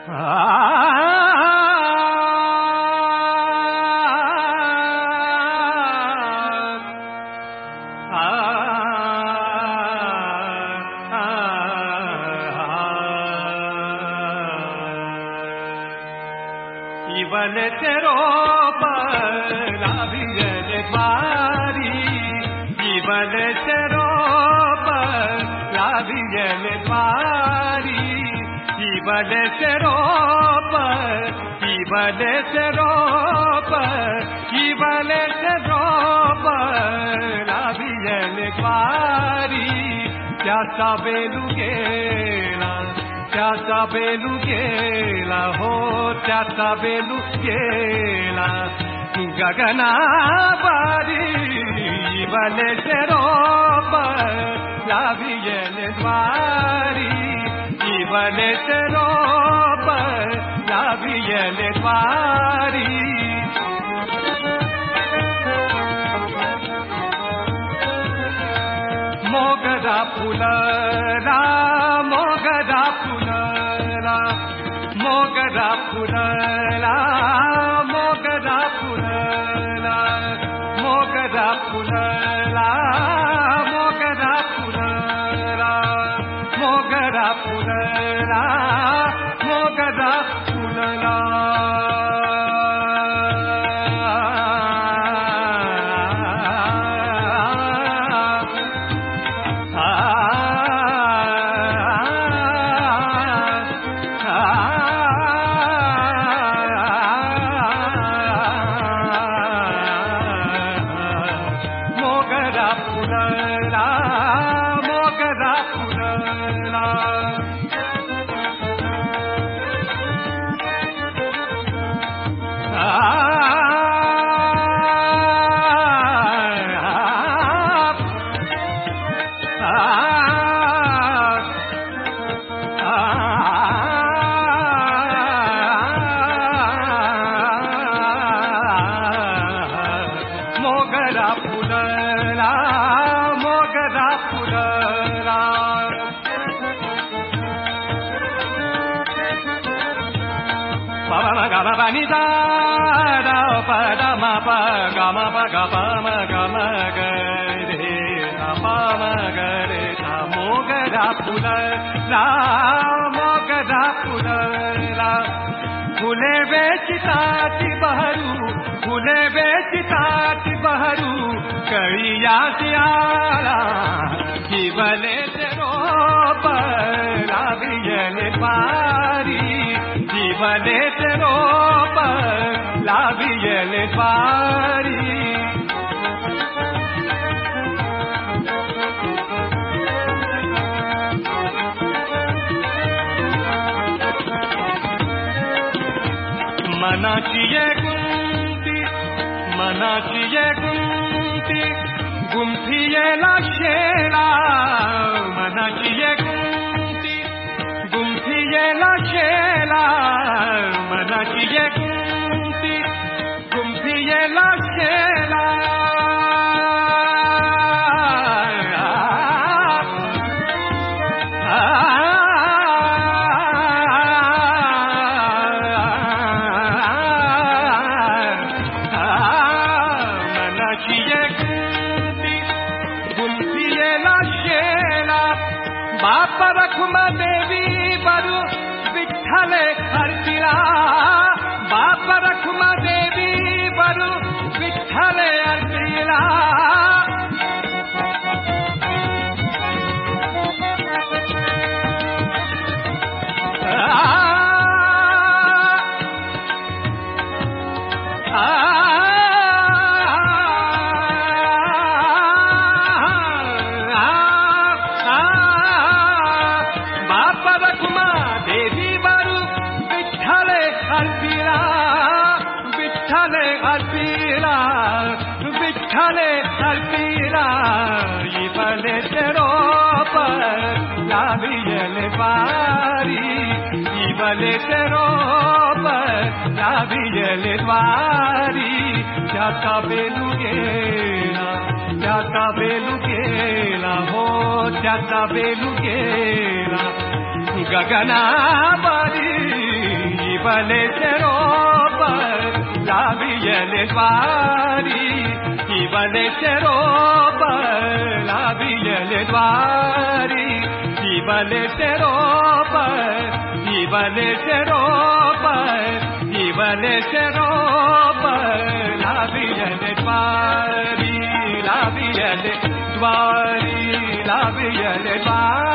Even तेरो पलाभी चरो even तेरो पलाभी पारी बल से रोप बल से रोप की बल से रोप। लाभियन पारी, क्या साबेलू गेला क्या साबेलू गेला हो, क्या साबेलू गेला गगना बारी बल से रोप लाभियन द्वारी ಬಲೆಸರೋಪ ಲಾಭಿಯಲೆ ಪಾರಿ ಮೋಗದ ಪುಲರ ಮೋಗದ ಪುಲರ ಮೋಗದ ಪುಲರ ಮೋಗದ ಪುಲರ ಮೋಗದ ಪುಲರ पुनरा मोगरा पुनरा గమ పని పద మప గమ పగ పమ గమ గరే పమ గరే మోగ పుల రా మోగ పుల రా फुले बेचिताति बहरू फुले बेचिताति बहरू तेरो लाभियन पारी लाभियन पारी మనాచియే గుంపి మనాచియే గుంపి గుంఫియేలా షేలా మనాచియే గుంపి గుంఫియేలా షేలా మనాచియే గుంపి గుంఫియేలా షేలా परखम देवी बरु विठल खर्चिला விட்டலே அற்பீரா விட்டலே அற்பீரா இவளே தெரோப லாவியலே பாரி இவளே தெரோப லாவியலே பாரி जाता बेलू गेला जाता बेलू गेला हो जाता बेलू गेला गगना बारी बले चरो ಲಾಭಿಯಲೆದ್ವಾರಿ ಇವನೆ ಸೆರೋಪ ಲಾಭಿಯಲೆದ್ವಾರಿ ಇವನೆ ಸೆರೋಪ ಇವನೆ ಸೆರೋಪ ಇವನೆ ಸೆರೋಪ ಲಾಭಿಯಲೆದ್ವಾರಿ ಲಾಭಿಯಲೆದ್ವಾರಿ ಲಾಭಿಯಲೆದ್ವಾರಿ